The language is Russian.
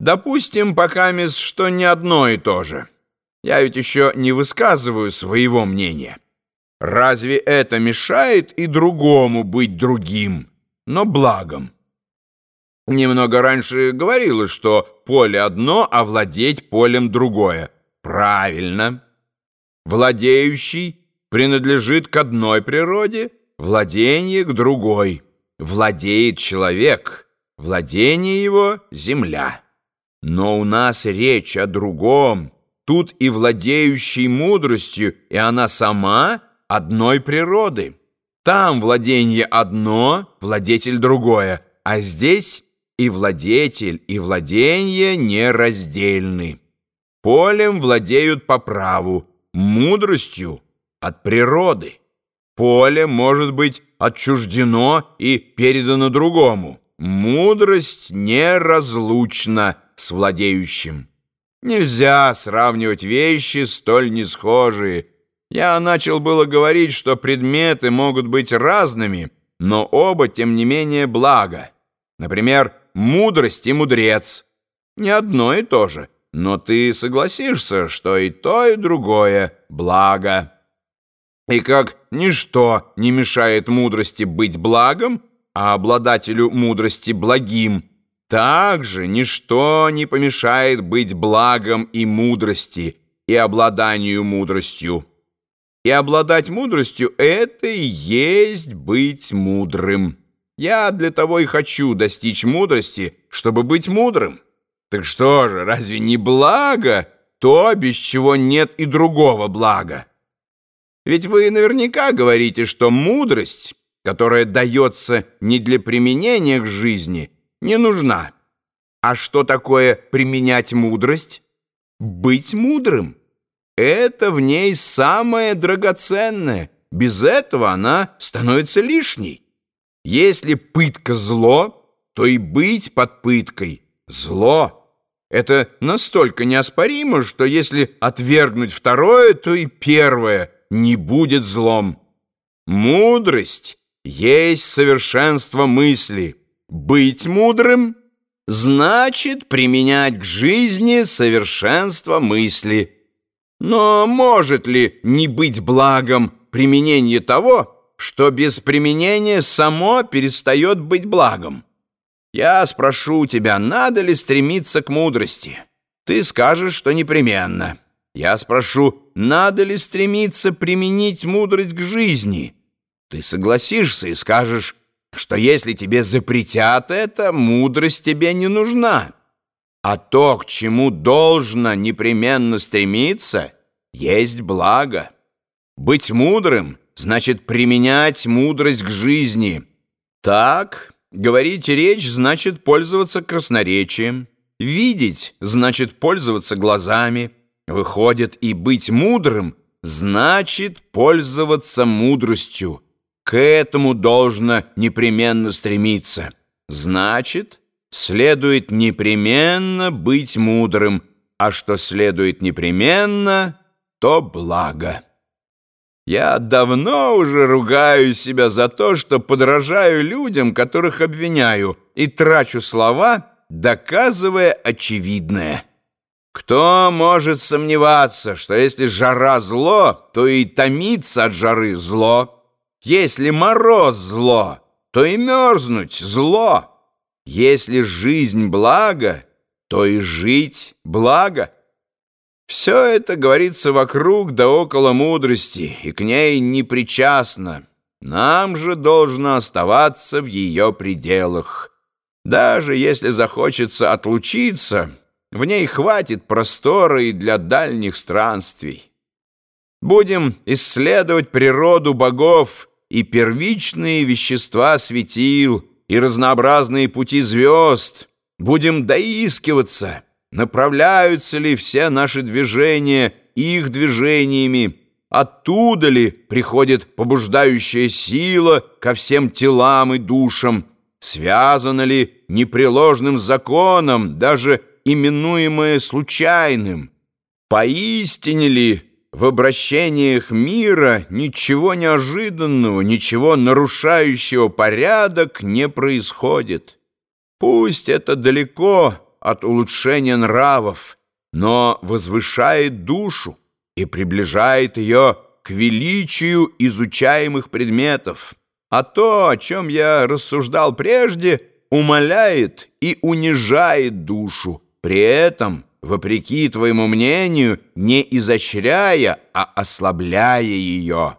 Допустим, пока мисс, что не одно и то же. Я ведь еще не высказываю своего мнения. Разве это мешает и другому быть другим, но благом? Немного раньше говорилось, что поле одно, а владеть полем другое. Правильно. Владеющий принадлежит к одной природе, владение к другой. Владеет человек, владение его — земля. Но у нас речь о другом. Тут и владеющий мудростью, и она сама одной природы. Там владение одно, владетель другое, а здесь и владетель, и владение нераздельны. Полем владеют по праву, мудростью от природы. Поле может быть отчуждено и передано другому. Мудрость неразлучна с владеющим. Нельзя сравнивать вещи столь несхожие. Я начал было говорить, что предметы могут быть разными, но оба, тем не менее, благо. Например, мудрость и мудрец. Не одно и то же, но ты согласишься, что и то, и другое благо. И как ничто не мешает мудрости быть благом, а обладателю мудрости благим, также ничто не помешает быть благом и мудрости, и обладанию мудростью. И обладать мудростью — это и есть быть мудрым. Я для того и хочу достичь мудрости, чтобы быть мудрым. Так что же, разве не благо то, без чего нет и другого блага? Ведь вы наверняка говорите, что мудрость, которая дается не для применения к жизни — не нужна. А что такое применять мудрость? Быть мудрым. Это в ней самое драгоценное. Без этого она становится лишней. Если пытка зло, то и быть под пыткой зло. Это настолько неоспоримо, что если отвергнуть второе, то и первое не будет злом. Мудрость есть совершенство мысли. Быть мудрым значит применять к жизни совершенство мысли. Но может ли не быть благом применение того, что без применения само перестает быть благом? Я спрошу тебя, надо ли стремиться к мудрости? Ты скажешь, что непременно. Я спрошу, надо ли стремиться применить мудрость к жизни? Ты согласишься и скажешь, что если тебе запретят это, мудрость тебе не нужна. А то, к чему должно непременно стремиться, есть благо. Быть мудрым значит применять мудрость к жизни. Так, говорить речь значит пользоваться красноречием. Видеть значит пользоваться глазами. Выходит, и быть мудрым значит пользоваться мудростью. К этому должно непременно стремиться. Значит, следует непременно быть мудрым, а что следует непременно, то благо. Я давно уже ругаю себя за то, что подражаю людям, которых обвиняю, и трачу слова, доказывая очевидное. Кто может сомневаться, что если жара зло, то и томиться от жары зло? Если мороз зло, то и мерзнуть зло. Если жизнь благо, то и жить благо. Все это говорится вокруг да около мудрости, и к ней не причастно. Нам же должно оставаться в ее пределах. Даже если захочется отлучиться, в ней хватит простора и для дальних странствий. Будем исследовать природу богов и первичные вещества светил, и разнообразные пути звезд. Будем доискиваться, направляются ли все наши движения их движениями, оттуда ли приходит побуждающая сила ко всем телам и душам, связано ли непреложным законом, даже именуемое случайным, поистине ли в обращениях мира ничего неожиданного, ничего нарушающего порядок не происходит. Пусть это далеко, от улучшения нравов, но возвышает душу и приближает ее к величию изучаемых предметов. А то, о чем я рассуждал прежде, умаляет и унижает душу, при этом, вопреки твоему мнению, не изощряя, а ослабляя ее».